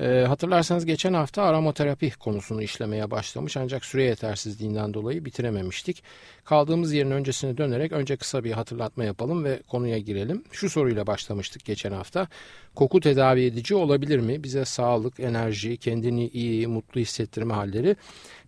E, hatırlarsanız geçen hafta aromaterapi konusunu işlemeye başlamış ancak süre yetersizliğinden dolayı bitirememiştik. Kaldığımız yerin öncesine dönerek önce kısa bir hatırlatma yapalım ve konuya girelim. Şu soruyla başlamıştık geçen hafta. Koku tedavi edici olabilir mi? Bize sağlık, enerji, kendini iyi, mutlu hissettirme halleri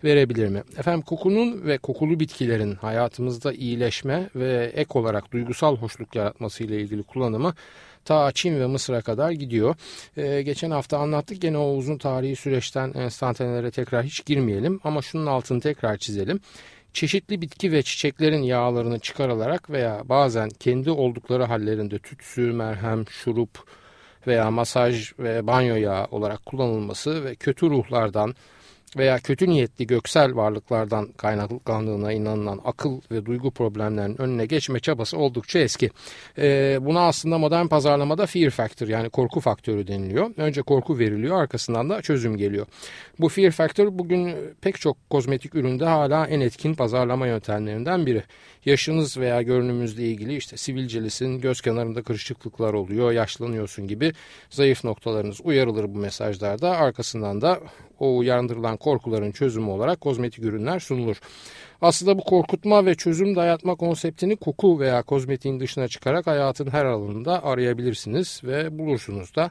verebilir mi? Efendim kokunun ve kokulu bitkilerin hayatımızda iyileşme ve ek olarak duygusal hoşluk yaratması ile ilgili kullanımı ta Çin ve Mısır'a kadar gidiyor. Ee, geçen hafta anlattık. Gene o uzun tarihi süreçten enstantanelere tekrar hiç girmeyelim. Ama şunun altını tekrar çizelim. Çeşitli bitki ve çiçeklerin yağlarını çıkarılarak veya bazen kendi oldukları hallerinde tütsü, merhem, şurup veya masaj ve banyo yağı olarak kullanılması ve kötü ruhlardan, veya kötü niyetli göksel varlıklardan kaynaklandığına inanılan akıl ve duygu problemlerinin önüne geçme çabası oldukça eski. E, buna aslında modern pazarlamada fear factor yani korku faktörü deniliyor. Önce korku veriliyor arkasından da çözüm geliyor. Bu fear factor bugün pek çok kozmetik üründe hala en etkin pazarlama yöntemlerinden biri. Yaşınız veya görünümüzle ilgili işte sivilcelisin, göz kenarında kırışıklıklar oluyor, yaşlanıyorsun gibi zayıf noktalarınız uyarılır bu mesajlarda. Arkasından da o uyandırılan korkuların çözümü olarak kozmetik ürünler sunulur. Aslında bu korkutma ve çözüm dayatma konseptini koku veya kozmetiğin dışına çıkarak hayatın her alanında arayabilirsiniz ve bulursunuz da.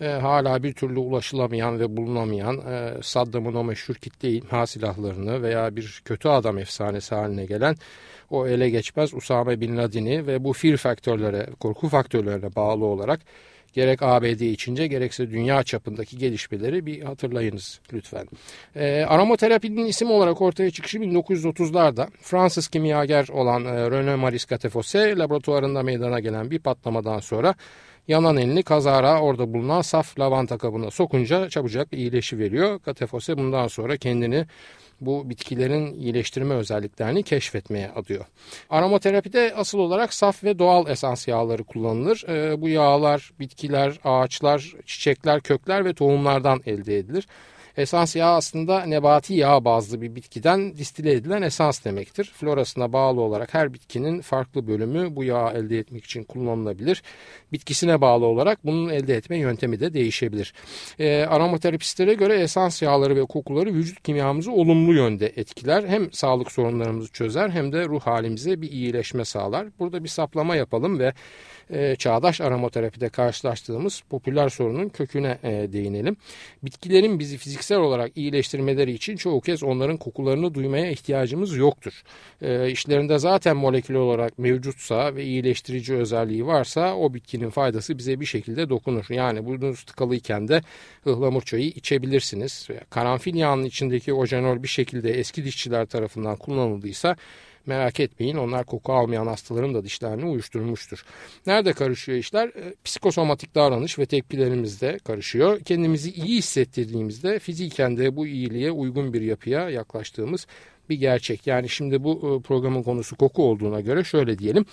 E, hala bir türlü ulaşılamayan ve bulunamayan e, Saddam'ın o meşhur kitle imha silahlarını veya bir kötü adam efsanesi haline gelen o ele geçmez Usame Bin Laden'i ve bu fear faktörlere, korku faktörlerine bağlı olarak gerek ABD içince gerekse dünya çapındaki gelişmeleri bir hatırlayınız lütfen. E, aromaterapinin isim olarak ortaya çıkışı 1930'larda Fransız kimyager olan e, René Maris Catefosse laboratuvarında meydana gelen bir patlamadan sonra yanan elini kazara orada bulunan saf lavanta kabına sokunca çabucak iyileşi veriyor. Catefosse bundan sonra kendini bu bitkilerin iyileştirme özelliklerini keşfetmeye adıyor. Aromaterapide asıl olarak saf ve doğal esans yağları kullanılır. E, bu yağlar bitkiler, ağaçlar, çiçekler, kökler ve tohumlardan elde edilir. Esans yağı aslında nebati yağ bazlı bir bitkiden distile edilen esans demektir. Florasına bağlı olarak her bitkinin farklı bölümü bu yağı elde etmek için kullanılabilir. Bitkisine bağlı olarak bunun elde etme yöntemi de değişebilir. E, aromaterapistlere göre esans yağları ve kokuları vücut kimyamızı olumlu yönde etkiler. Hem sağlık sorunlarımızı çözer hem de ruh halimize bir iyileşme sağlar. Burada bir saplama yapalım ve e, çağdaş aromaterapide karşılaştığımız popüler sorunun köküne e, değinelim. Bitkilerin bizi fiziksel olarak iyileştirmeleri için çoğu kez onların kokularını duymaya ihtiyacımız yoktur. E, işlerinde zaten molekül olarak mevcutsa ve iyileştirici özelliği varsa o bitkinin faydası bize bir şekilde dokunur. Yani burnunuz tıkalıyken de ıhlamur çayı içebilirsiniz. Karanfil yağının içindeki ojenol bir şekilde eski dişçiler tarafından kullanıldıysa Merak etmeyin onlar koku almayan hastaların da dişlerini uyuşturmuştur. Nerede karışıyor işler? E, psikosomatik davranış ve tepkilerimizde karışıyor. Kendimizi iyi hissettirdiğimizde fiziken de bu iyiliğe uygun bir yapıya yaklaştığımız bir gerçek. Yani şimdi bu e, programın konusu koku olduğuna göre şöyle diyelim.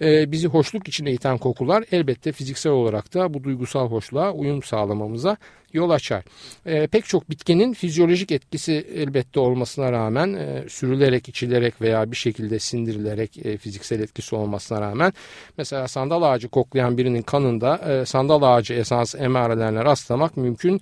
E, bizi hoşluk içine iten kokular elbette fiziksel olarak da bu duygusal hoşluğa uyum sağlamamıza yol açar. E, pek çok bitkinin fizyolojik etkisi elbette olmasına rağmen e, sürülerek, içilerek veya bir şekilde sindirilerek e, fiziksel etkisi olmasına rağmen mesela sandal ağacı koklayan birinin kanında e, sandal ağacı esans emarelerine rastlamak mümkün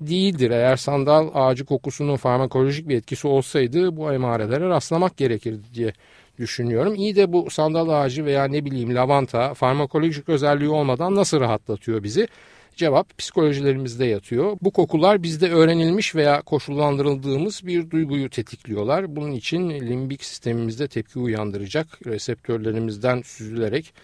değildir. Eğer sandal ağacı kokusunun farmakolojik bir etkisi olsaydı bu emarelere rastlamak gerekirdi diye düşünüyorum. İyi de bu sandal ağacı veya ne bileyim lavanta farmakolojik özelliği olmadan nasıl rahatlatıyor bizi? Cevap psikolojilerimizde yatıyor. Bu kokular bizde öğrenilmiş veya koşullandırıldığımız bir duyguyu tetikliyorlar. Bunun için limbik sistemimizde tepki uyandıracak reseptörlerimizden süzülerek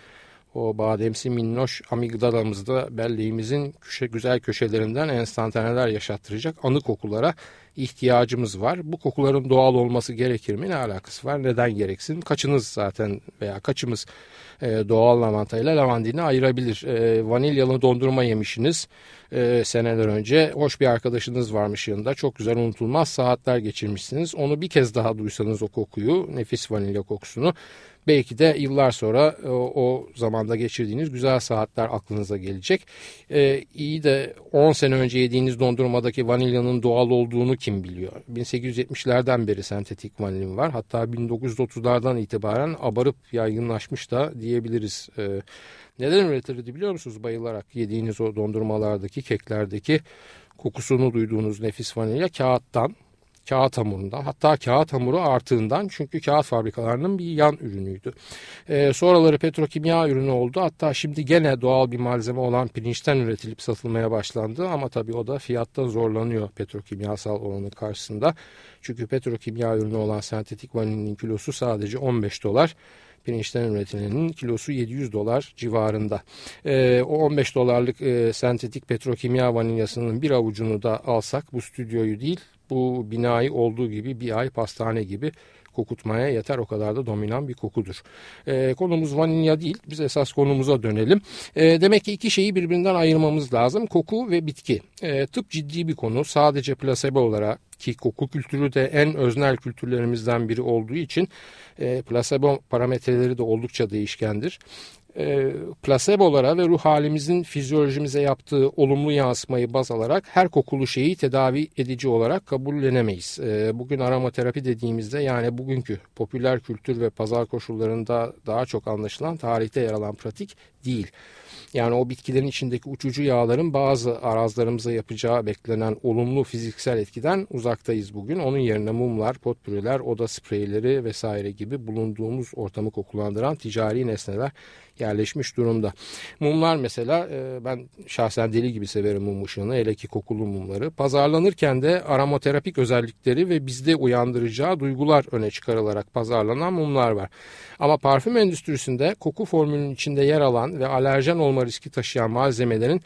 o bademsi minnoş amigdalamızda belleğimizin köşe, güzel köşelerinden enstantaneler yaşattıracak anı kokulara ihtiyacımız var. Bu kokuların doğal olması gerekir mi? Ne alakası var? Neden gereksin? Kaçınız zaten veya kaçımız e, doğal lavanta ile lavandini ayırabilir. E, vanilyalı dondurma yemişsiniz e, seneler önce. Hoş bir arkadaşınız varmış yanında. Çok güzel unutulmaz saatler geçirmişsiniz. Onu bir kez daha duysanız o kokuyu, nefis vanilya kokusunu belki de yıllar sonra o, o zamanda geçirdiğiniz güzel saatler aklınıza gelecek. Ee, iyi de 10 sene önce yediğiniz dondurmadaki vanilyanın doğal olduğunu kim biliyor? 1870'lerden beri sentetik vanilin var. Hatta 1930'lardan itibaren abarıp yaygınlaşmış da diyebiliriz. Ee, neden üretildi biliyor musunuz? Bayılarak yediğiniz o dondurmalardaki, keklerdeki kokusunu duyduğunuz nefis vanilya kağıttan kağıt hamurundan hatta kağıt hamuru artığından çünkü kağıt fabrikalarının bir yan ürünüydü. E, sonraları petrokimya ürünü oldu hatta şimdi gene doğal bir malzeme olan pirinçten üretilip satılmaya başlandı ama tabii o da fiyatta zorlanıyor petrokimyasal oranı karşısında. Çünkü petrokimya ürünü olan sentetik vanilinin kilosu sadece 15 dolar pirinçten üretilenin kilosu 700 dolar civarında. E, o 15 dolarlık e, sentetik petrokimya vanilyasının bir avucunu da alsak bu stüdyoyu değil bu binayı olduğu gibi bir ay pastane gibi kokutmaya yeter o kadar da dominan bir kokudur. E, konumuz vanilya değil biz esas konumuza dönelim. E, demek ki iki şeyi birbirinden ayırmamız lazım koku ve bitki. E, tıp ciddi bir konu sadece plasebo olarak ki koku kültürü de en öznel kültürlerimizden biri olduğu için e, plasebo parametreleri de oldukça değişkendir e, plasebolara ve ruh halimizin fizyolojimize yaptığı olumlu yansımayı baz alarak her kokulu şeyi tedavi edici olarak kabullenemeyiz. E, bugün aromaterapi dediğimizde yani bugünkü popüler kültür ve pazar koşullarında daha çok anlaşılan tarihte yer alan pratik değil. Yani o bitkilerin içindeki uçucu yağların bazı arazlarımıza yapacağı beklenen olumlu fiziksel etkiden uzaktayız bugün. Onun yerine mumlar, potpürüler, oda spreyleri vesaire gibi bulunduğumuz ortamı kokulandıran ticari nesneler yerleşmiş durumda. Mumlar mesela e, ben şahsen deli gibi severim mum ışığını hele ki kokulu mumları. Pazarlanırken de aromaterapik özellikleri ve bizde uyandıracağı duygular öne çıkarılarak pazarlanan mumlar var. Ama parfüm endüstrisinde koku formülünün içinde yer alan ve alerjen olma riski taşıyan malzemelerin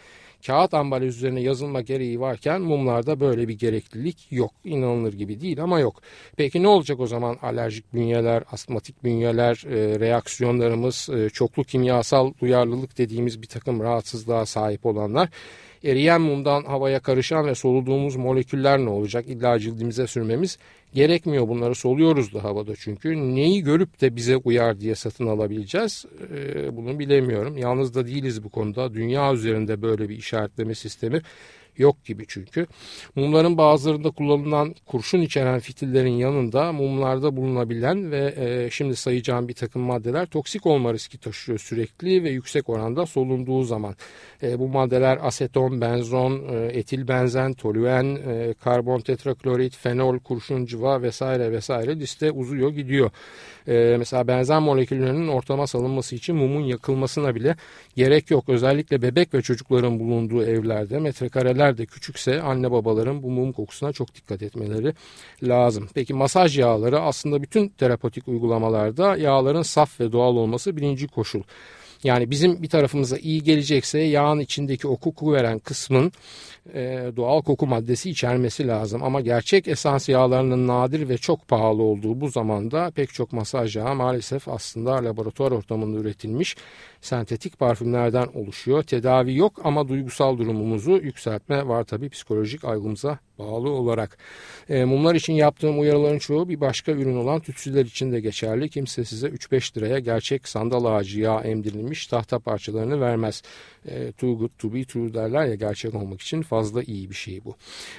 kağıt ambalaj üzerine yazılma gereği varken mumlarda böyle bir gereklilik yok. İnanılır gibi değil ama yok. Peki ne olacak o zaman alerjik bünyeler, astmatik bünyeler, e, reaksiyonlarımız, e, çoklu kimyasal duyarlılık dediğimiz bir takım rahatsızlığa sahip olanlar eriyen mumdan havaya karışan ve soluduğumuz moleküller ne olacak? İlla cildimize sürmemiz gerekmiyor. Bunları soluyoruz da havada çünkü. Neyi görüp de bize uyar diye satın alabileceğiz? Ee, bunu bilemiyorum. Yalnız da değiliz bu konuda. Dünya üzerinde böyle bir işaretleme sistemi yok gibi çünkü. Mumların bazılarında kullanılan kurşun içeren fitillerin yanında mumlarda bulunabilen ve e, şimdi sayacağım bir takım maddeler toksik olma riski taşıyor sürekli ve yüksek oranda solunduğu zaman. E, bu maddeler aseton, benzon, e, etil benzen, toluen, e, karbon tetraklorit, fenol, kurşun cıva vesaire vesaire liste uzuyor gidiyor. E, mesela benzen moleküllerinin ortama salınması için mumun yakılmasına bile gerek yok. Özellikle bebek ve çocukların bulunduğu evlerde metrekareler de küçükse anne babaların bu mum kokusuna çok dikkat etmeleri lazım. Peki masaj yağları aslında bütün terapotik uygulamalarda yağların saf ve doğal olması birinci koşul. Yani bizim bir tarafımıza iyi gelecekse yağın içindeki o koku veren kısmın e, doğal koku maddesi içermesi lazım. Ama gerçek esans yağlarının nadir ve çok pahalı olduğu bu zamanda pek çok masaj yağı maalesef aslında laboratuvar ortamında üretilmiş sentetik parfümlerden oluşuyor. Tedavi yok ama duygusal durumumuzu yükseltme var tabii psikolojik algımıza bağlı olarak. E, mumlar için yaptığım uyarıların çoğu bir başka ürün olan tütsüler için de geçerli. Kimse size 3-5 liraya gerçek sandal ağacı yağı emdirilmiş tahta parçalarını vermez. E, too good to be true derler ya gerçek olmak için fazla iyi bir şey bu.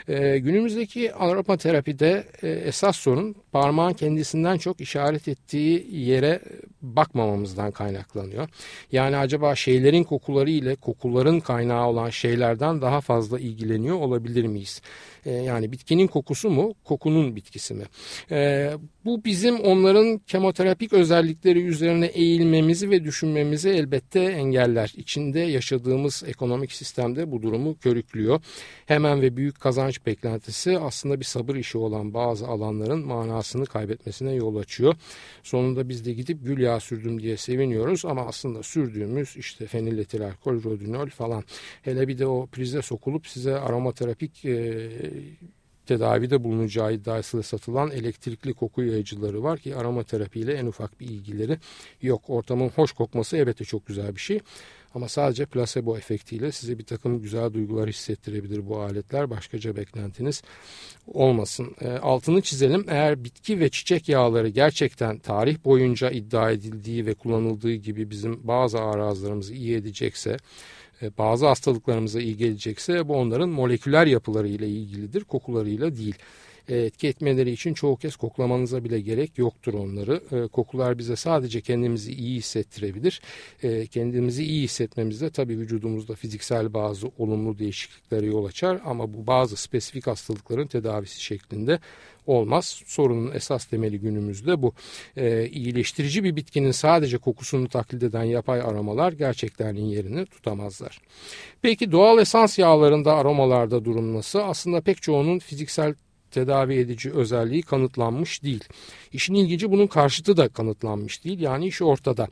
E, günümüzdeki aromaterapide e, esas sorun parmağın kendisinden çok işaret ettiği yere bakmamamızdan kaynaklanıyor. Yani acaba şeylerin kokuları ile kokuların kaynağı olan şeylerden daha fazla ilgileniyor olabilir miyiz? E, yani bitkinin kokusu mu, kokunun bitkisi mi? E, bu bizim onların kemoterapik özellikleri üzerine eğilmemizi ve düşünmemizi elbette engeller. İçinde yaşadığımız ekonomik sistemde bu durumu körüklüyor. Hemen ve büyük kazanç beklentisi aslında bir sabır işi olan bazı alanların manasını kaybetmesine yol açıyor. Sonunda biz de gidip gül yağı sürdüm diye seviniyoruz ama aslında sürdüğümüz işte feniletil alkol, rodinol falan. Hele bir de o prize sokulup size aromaterapik e, tedavide bulunacağı iddiasıyla satılan elektrikli koku yayıcıları var ki aromaterapiyle en ufak bir ilgileri yok. Ortamın hoş kokması elbette çok güzel bir şey. Ama sadece plasebo efektiyle size bir takım güzel duygular hissettirebilir bu aletler. Başkaca beklentiniz olmasın. E, altını çizelim. Eğer bitki ve çiçek yağları gerçekten tarih boyunca iddia edildiği ve kullanıldığı gibi bizim bazı arazlarımızı iyi edecekse bazı hastalıklarımıza iyi gelecekse bu onların moleküler yapılarıyla ilgilidir, kokularıyla değil. E, etki etmeleri için çoğu kez koklamanıza bile gerek yoktur onları. E, kokular bize sadece kendimizi iyi hissettirebilir. Kendimizi iyi hissetmemizde tabii vücudumuzda fiziksel bazı olumlu değişikliklere yol açar ama bu bazı spesifik hastalıkların tedavisi şeklinde olmaz. Sorunun esas temeli günümüzde bu. E, iyileştirici bir bitkinin sadece kokusunu taklit eden yapay aromalar gerçeklerin yerini tutamazlar. Peki doğal esans yağlarında aromalarda durum nasıl? Aslında pek çoğunun fiziksel tedavi edici özelliği kanıtlanmış değil. İşin ilginci bunun karşıtı da kanıtlanmış değil. Yani iş ortada.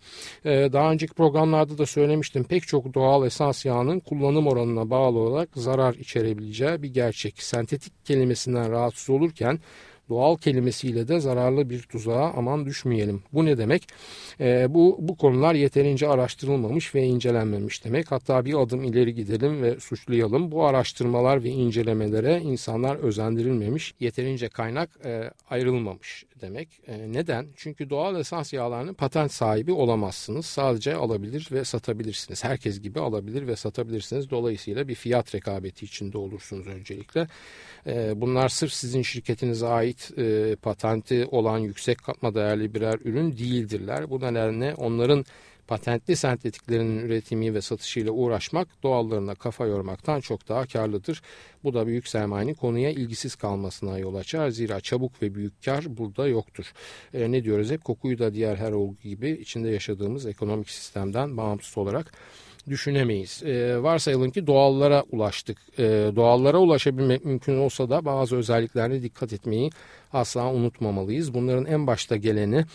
Ee, daha önceki programlarda da söylemiştim. Pek çok doğal esans yağının kullanım oranına bağlı olarak zarar içerebileceği bir gerçek. Sentetik kelimesinden rahatsız olurken doğal kelimesiyle de zararlı bir tuzağa aman düşmeyelim. Bu ne demek? E, bu, bu konular yeterince araştırılmamış ve incelenmemiş demek. Hatta bir adım ileri gidelim ve suçlayalım. Bu araştırmalar ve incelemelere insanlar özendirilmemiş, yeterince kaynak e, ayrılmamış demek. E, neden? Çünkü doğal esans yağlarının patent sahibi olamazsınız. Sadece alabilir ve satabilirsiniz. Herkes gibi alabilir ve satabilirsiniz. Dolayısıyla bir fiyat rekabeti içinde olursunuz öncelikle. E, bunlar sırf sizin şirketinize ait e, patenti olan yüksek katma değerli birer ürün değildirler. Bu nedenle onların patentli sentetiklerinin üretimi ve satışıyla uğraşmak doğallarına kafa yormaktan çok daha karlıdır. Bu da büyük sermayenin konuya ilgisiz kalmasına yol açar. Zira çabuk ve büyük kar burada yoktur. E, ne diyoruz hep kokuyu da diğer her olgu gibi içinde yaşadığımız ekonomik sistemden bağımsız olarak düşünemeyiz. E, varsayalım ki doğallara ulaştık. E, doğallara ulaşabilmek mümkün olsa da bazı özelliklerine dikkat etmeyi asla unutmamalıyız. Bunların en başta geleni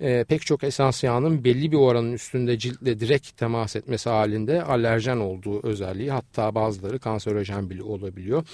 e, pek çok esans yağının belli bir oranın üstünde ciltle direkt temas etmesi halinde alerjen olduğu özelliği hatta bazıları kanserojen bile olabiliyor.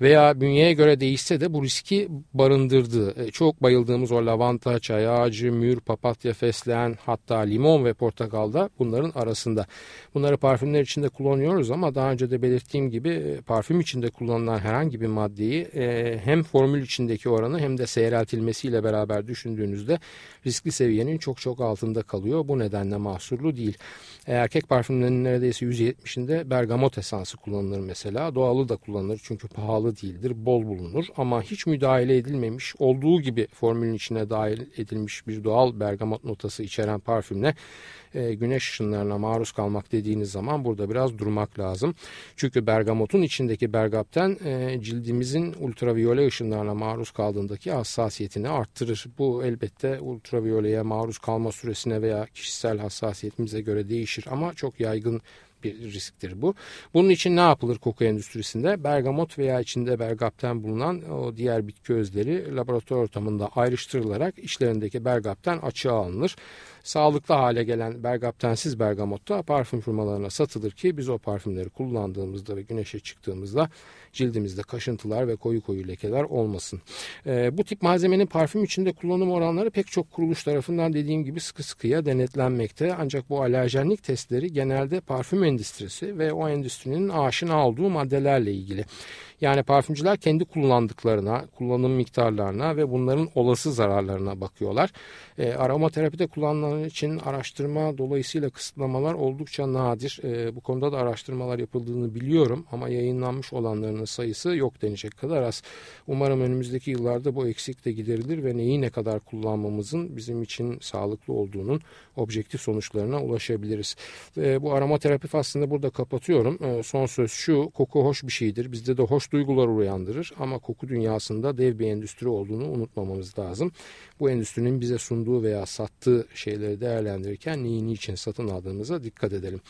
Veya bünyeye göre değişse de bu riski barındırdığı. E, çok bayıldığımız o lavanta, çay ağacı, mür, papatya, fesleğen hatta limon ve portakalda bunların arasında. Bunları parfümler içinde kullanıyoruz ama daha önce de belirttiğim gibi e, parfüm içinde kullanılan herhangi bir maddeyi e, hem formül içindeki oranı hem de seyreltilmesiyle beraber düşündüğünüzde riskli seviyenin çok çok altında kalıyor. Bu nedenle mahsurlu değil. Erkek parfümlerinin neredeyse %70'inde bergamot esansı kullanılır mesela. Doğalı da kullanılır çünkü pahalı değildir, bol bulunur ama hiç müdahale edilmemiş, olduğu gibi formülün içine dahil edilmiş bir doğal bergamot notası içeren parfümle e, güneş ışınlarına maruz kalmak dediğiniz zaman burada biraz durmak lazım. Çünkü bergamotun içindeki bergapten e, cildimizin ultraviyole ışınlarına maruz kaldığındaki hassasiyetini arttırır. Bu elbette ultraviyoleye maruz kalma süresine veya kişisel hassasiyetimize göre değişir ama çok yaygın bir risktir bu. Bunun için ne yapılır koku endüstrisinde? Bergamot veya içinde bergapten bulunan o diğer bitki özleri laboratuvar ortamında ayrıştırılarak içlerindeki bergapten açığa alınır sağlıklı hale gelen bergaptensiz bergamot da parfüm firmalarına satılır ki biz o parfümleri kullandığımızda ve güneşe çıktığımızda cildimizde kaşıntılar ve koyu koyu lekeler olmasın. E, bu tip malzemenin parfüm içinde kullanım oranları pek çok kuruluş tarafından dediğim gibi sıkı sıkıya denetlenmekte. Ancak bu alerjenlik testleri genelde parfüm endüstrisi ve o endüstrinin aşina olduğu maddelerle ilgili. Yani parfümcüler kendi kullandıklarına, kullanım miktarlarına ve bunların olası zararlarına bakıyorlar. E, aromaterapide kullanılan için araştırma dolayısıyla kısıtlamalar oldukça nadir. E, bu konuda da araştırmalar yapıldığını biliyorum ama yayınlanmış olanların sayısı yok denecek kadar az. Umarım önümüzdeki yıllarda bu eksik de giderilir ve neyi ne kadar kullanmamızın bizim için sağlıklı olduğunun objektif sonuçlarına ulaşabiliriz. E, bu aromaterapi aslında burada kapatıyorum. Ee, son söz şu koku hoş bir şeydir. Bizde de hoş duygular uyandırır ama koku dünyasında dev bir endüstri olduğunu unutmamamız lazım. Bu endüstrinin bize sunduğu veya sattığı şeyleri değerlendirirken neyi niçin satın aldığımıza dikkat edelim.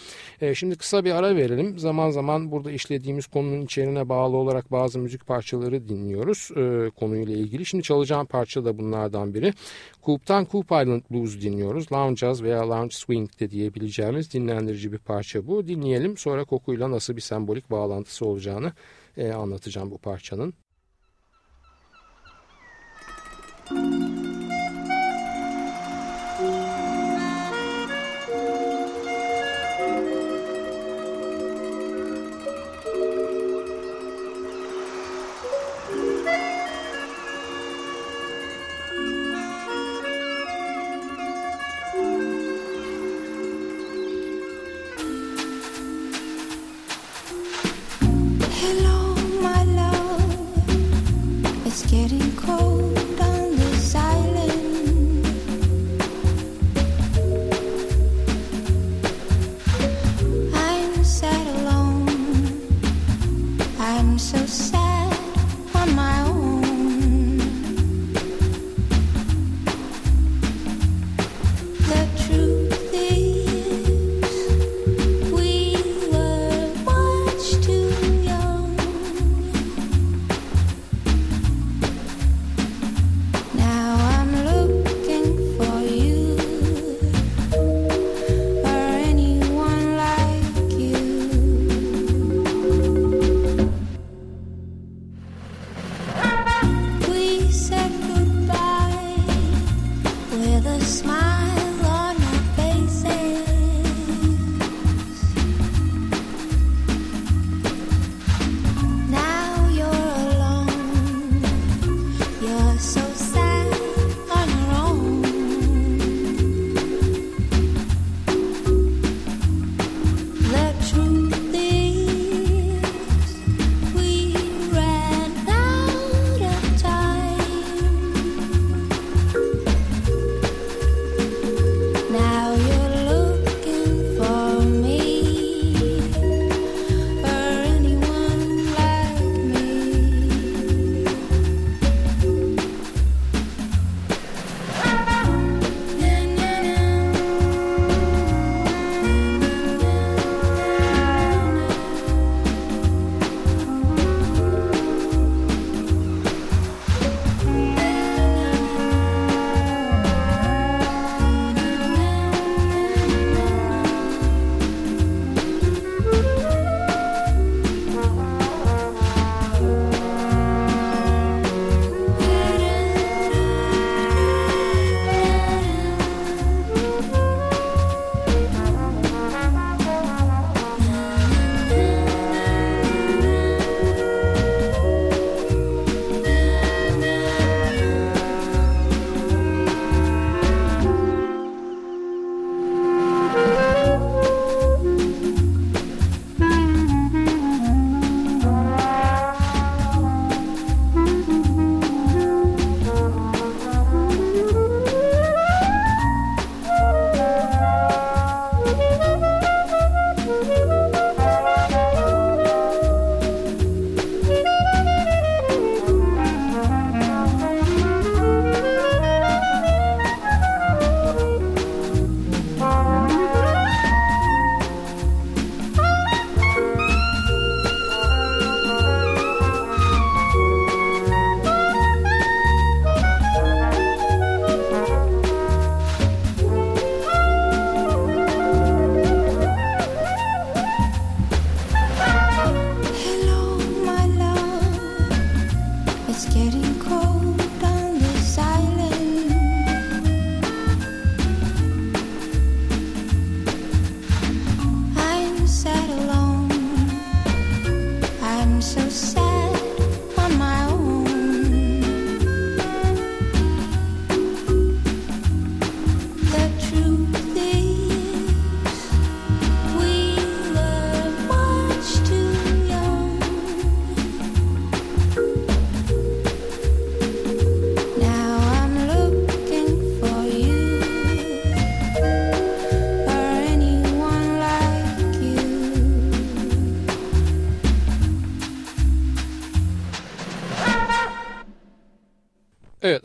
Ee, şimdi kısa bir ara verelim. Zaman zaman burada işlediğimiz konunun içeriğine bağlı olarak bazı müzik parçaları dinliyoruz e, konuyla ilgili. Şimdi çalacağım parça da bunlardan biri. Coop'tan Coop Island Blues dinliyoruz. Lounge Jazz veya Lounge Swing de diyebileceğimiz dinlendirici bir parça bu. Dinleyelim sonra kokuyla nasıl bir sembolik bağlantısı olacağını e, anlatacağım bu parçanın. Müzik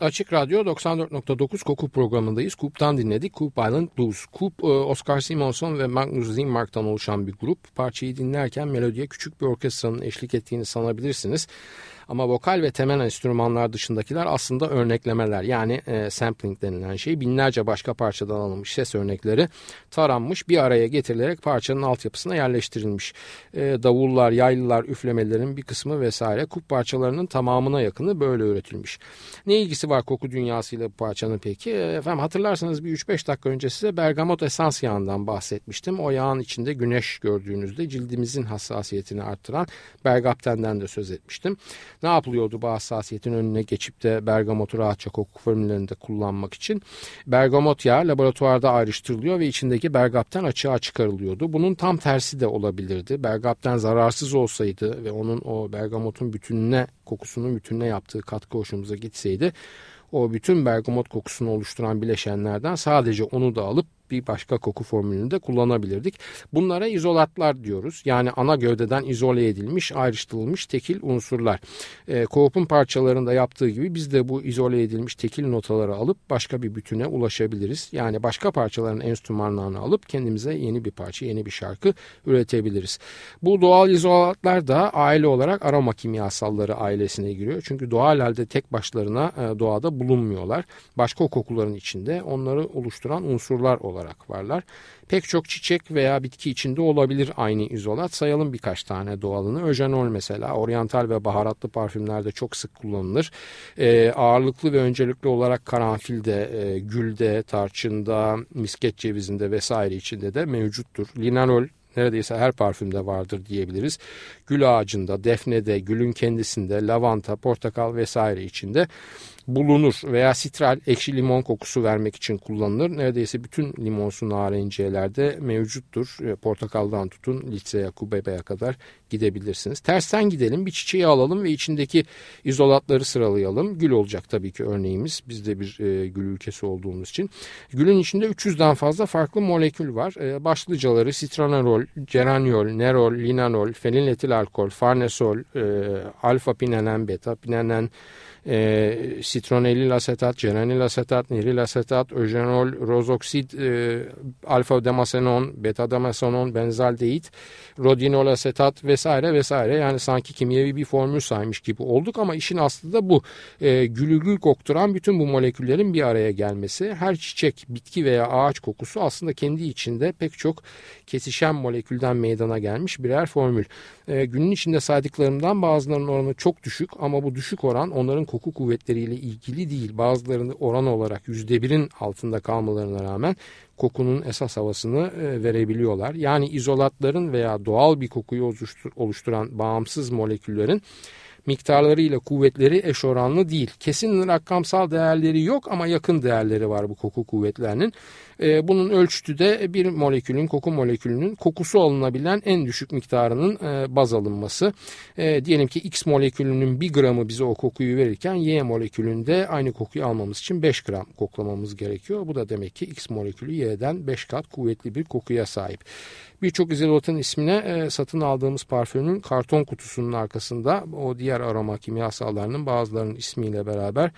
Açık Radyo 94.9 Koku programındayız. Coop'tan dinledik. Coop Island Blues. Coop, e, Oscar Simonson ve Magnus Zimmark'tan oluşan bir grup. Parçayı dinlerken melodiye küçük bir orkestranın eşlik ettiğini sanabilirsiniz. Ama vokal ve temel enstrümanlar dışındakiler aslında örneklemeler. Yani e, sampling denilen şey binlerce başka parçadan alınmış ses örnekleri taranmış bir araya getirilerek parçanın altyapısına yerleştirilmiş. E, davullar, yaylılar, üflemelerin bir kısmı vesaire kup parçalarının tamamına yakını böyle üretilmiş. Ne ilgisi var koku dünyasıyla bu parçanın peki? E, efendim hatırlarsanız bir 3-5 dakika önce size bergamot esans yağından bahsetmiştim. O yağın içinde güneş gördüğünüzde cildimizin hassasiyetini arttıran bergaptenden de söz etmiştim ne yapılıyordu bu hassasiyetin önüne geçip de bergamotu rahatça koku formüllerinde kullanmak için? Bergamot yağı laboratuvarda ayrıştırılıyor ve içindeki bergapten açığa çıkarılıyordu. Bunun tam tersi de olabilirdi. Bergapten zararsız olsaydı ve onun o bergamotun bütününe, kokusunun bütününe yaptığı katkı hoşumuza gitseydi o bütün bergamot kokusunu oluşturan bileşenlerden sadece onu da alıp bir başka koku formülünde kullanabilirdik. Bunlara izolatlar diyoruz. Yani ana gövdeden izole edilmiş, ayrıştırılmış tekil unsurlar. E, Coop'un parçalarında yaptığı gibi biz de bu izole edilmiş tekil notaları alıp başka bir bütüne ulaşabiliriz. Yani başka parçaların enstrümanlarını alıp kendimize yeni bir parça, yeni bir şarkı üretebiliriz. Bu doğal izolatlar da aile olarak aroma kimyasalları ailesine giriyor. Çünkü doğal halde tek başlarına e, doğada bulunmuyorlar. Başka kokuların içinde onları oluşturan unsurlar olarak olarak varlar. Pek çok çiçek veya bitki içinde olabilir aynı izolat. Sayalım birkaç tane doğalını. Öjenol mesela oryantal ve baharatlı parfümlerde çok sık kullanılır. E, ağırlıklı ve öncelikli olarak karanfilde, e, gülde, tarçında, misket cevizinde vesaire içinde de mevcuttur. Linalol neredeyse her parfümde vardır diyebiliriz. Gül ağacında, defnede, gülün kendisinde, lavanta, portakal vesaire içinde bulunur veya sitral ekşi limon kokusu vermek için kullanılır. Neredeyse bütün limonsu narenciyelerde mevcuttur. E, portakaldan tutun litreye, kubebeye kadar gidebilirsiniz. Tersten gidelim bir çiçeği alalım ve içindeki izolatları sıralayalım. Gül olacak tabii ki örneğimiz. Biz de bir e, gül ülkesi olduğumuz için. Gülün içinde 300'den fazla farklı molekül var. E, başlıcaları sitranerol, geraniol, nerol, linanol, feniletil alkol, farnesol, e, alfa pinenen, beta pinenen, e, sitronelil asetat, geranil asetat, niril asetat, öjenol, rozoksit, e, alfa demasenon, beta demasenon, benzaldehit, rodinol asetat vesaire vesaire. Yani sanki kimyevi bir formül saymış gibi olduk ama işin aslı da bu. E, gülü gül kokturan bütün bu moleküllerin bir araya gelmesi. Her çiçek, bitki veya ağaç kokusu aslında kendi içinde pek çok kesişen molekülden meydana gelmiş birer formül. E, günün içinde saydıklarımdan bazılarının oranı çok düşük ama bu düşük oran onların koku kuvvetleriyle ilgili değil. Bazılarını oran olarak yüzde birin altında kalmalarına rağmen kokunun esas havasını e, verebiliyorlar. Yani izolatların veya doğal bir kokuyu oluşturan bağımsız moleküllerin miktarlarıyla kuvvetleri eş oranlı değil. Kesin rakamsal değerleri yok ama yakın değerleri var bu koku kuvvetlerinin. E, bunun ölçütü de bir molekülün, koku molekülünün kokusu alınabilen en düşük miktarının e, baz alınması. E, diyelim ki X molekülünün 1 gramı bize o kokuyu verirken Y molekülünde aynı kokuyu almamız için 5 gram koklamamız gerekiyor. Bu da demek ki X molekülü Y'den 5 kat kuvvetli bir kokuya sahip. Birçok izolatın ismine e, satın aldığımız parfümün karton kutusunun arkasında o diğer aroma kimyasallarının bazılarının ismiyle beraber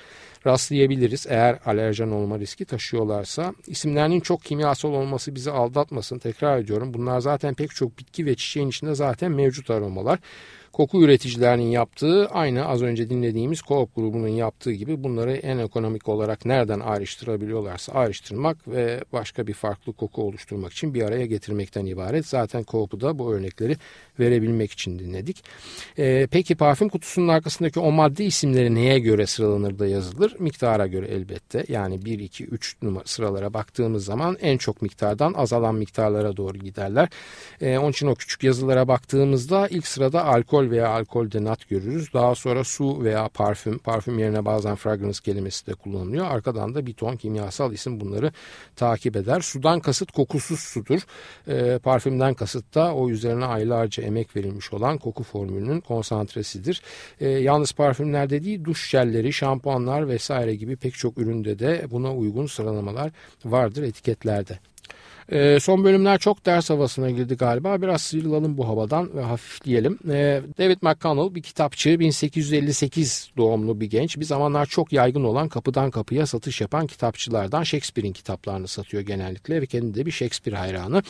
rastlayabiliriz. Eğer alerjen olma riski taşıyorlarsa. isimlerinin çok kimyasal olması bizi aldatmasın. Tekrar ediyorum bunlar zaten pek çok bitki ve çiçeğin içinde zaten mevcut aromalar koku üreticilerinin yaptığı aynı az önce dinlediğimiz Coop grubunun yaptığı gibi bunları en ekonomik olarak nereden ayrıştırabiliyorlarsa ayrıştırmak ve başka bir farklı koku oluşturmak için bir araya getirmekten ibaret. Zaten Coop'u da bu örnekleri verebilmek için dinledik. Ee, peki parfüm kutusunun arkasındaki o madde isimleri neye göre sıralanır da yazılır? Miktara göre elbette. Yani 1, 2, 3 numara sıralara baktığımız zaman en çok miktardan azalan miktarlara doğru giderler. Ee, onun için o küçük yazılara baktığımızda ilk sırada alkol alkol veya alkol denat görürüz. Daha sonra su veya parfüm, parfüm yerine bazen fragrance kelimesi de kullanılıyor. Arkadan da bir ton kimyasal isim bunları takip eder. Sudan kasıt kokusuz sudur. E, parfümden kasıt da o üzerine aylarca emek verilmiş olan koku formülünün konsantresidir. E, yalnız parfümlerde değil duş jelleri, şampuanlar vesaire gibi pek çok üründe de buna uygun sıralamalar vardır etiketlerde. E, son bölümler çok ders havasına girdi galiba. Biraz sıyrılalım bu havadan ve hafifleyelim. E, David McConnell bir kitapçı 1858 doğumlu bir genç. Bir zamanlar çok yaygın olan kapıdan kapıya satış yapan kitapçılardan Shakespeare'in kitaplarını satıyor genellikle ve kendi de bir Shakespeare hayranı.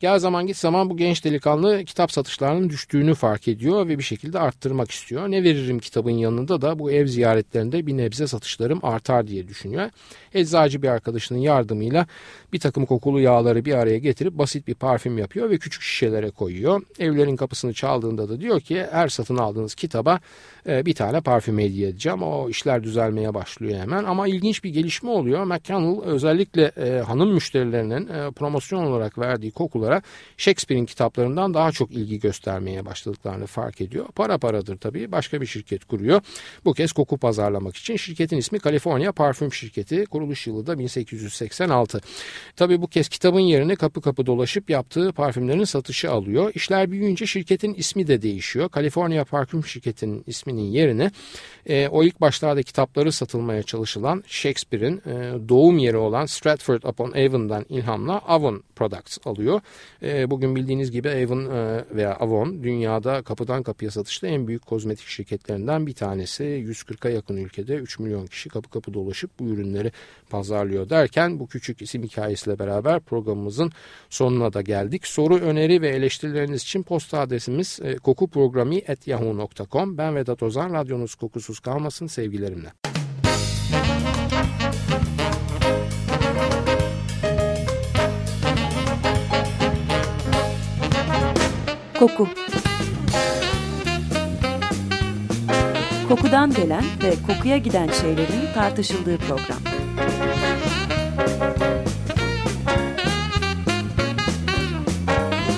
Gel zaman git zaman bu genç delikanlı kitap satışlarının düştüğünü fark ediyor ve bir şekilde arttırmak istiyor. Ne veririm kitabın yanında da bu ev ziyaretlerinde bir nebze satışlarım artar diye düşünüyor. Eczacı bir arkadaşının yardımıyla bir takım kokulu yağları bir araya getirip basit bir parfüm yapıyor ve küçük şişelere koyuyor. Evlerin kapısını çaldığında da diyor ki her satın aldığınız kitaba e, bir tane parfüm hediye edeceğim. O işler düzelmeye başlıyor hemen ama ilginç bir gelişme oluyor. McConnell özellikle e, hanım müşterilerinin e, promosyon olarak verdiği kokulara Shakespeare'in kitaplarından daha çok ilgi göstermeye başladıklarını fark ediyor. Para paradır tabii. Başka bir şirket kuruyor. Bu kez koku pazarlamak için. Şirketin ismi California Parfüm Şirketi. Kuruluş yılı da 1886. Tabii bu kez kitabın yerine kapı kapı dolaşıp yaptığı parfümlerin satışı alıyor. İşler büyüyünce şirketin ismi de değişiyor. California Parfüm Şirketi'nin isminin yerine e, o ilk başlarda kitapları satılmaya çalışılan Shakespeare'in e, doğum yeri olan Stratford upon Avon'dan ilhamla Avon Products alıyor. E, bugün bildiğiniz gibi Avon e, veya Avon dünyada kapıdan kapıya satışta en büyük kozmetik şirketlerinden bir tanesi. 140'a yakın ülkede 3 milyon kişi kapı kapı dolaşıp bu ürünleri pazarlıyor derken bu küçük isim hikayesiyle beraber programımızın sonuna da geldik. Soru, öneri ve eleştirileriniz için posta adresimiz e, kokuprogrami.yahoo.com. Ben Vedat Ozan, radyonuz kokusuz kalmasın sevgilerimle. Koku Kokudan gelen ve kokuya giden şeylerin tartışıldığı program.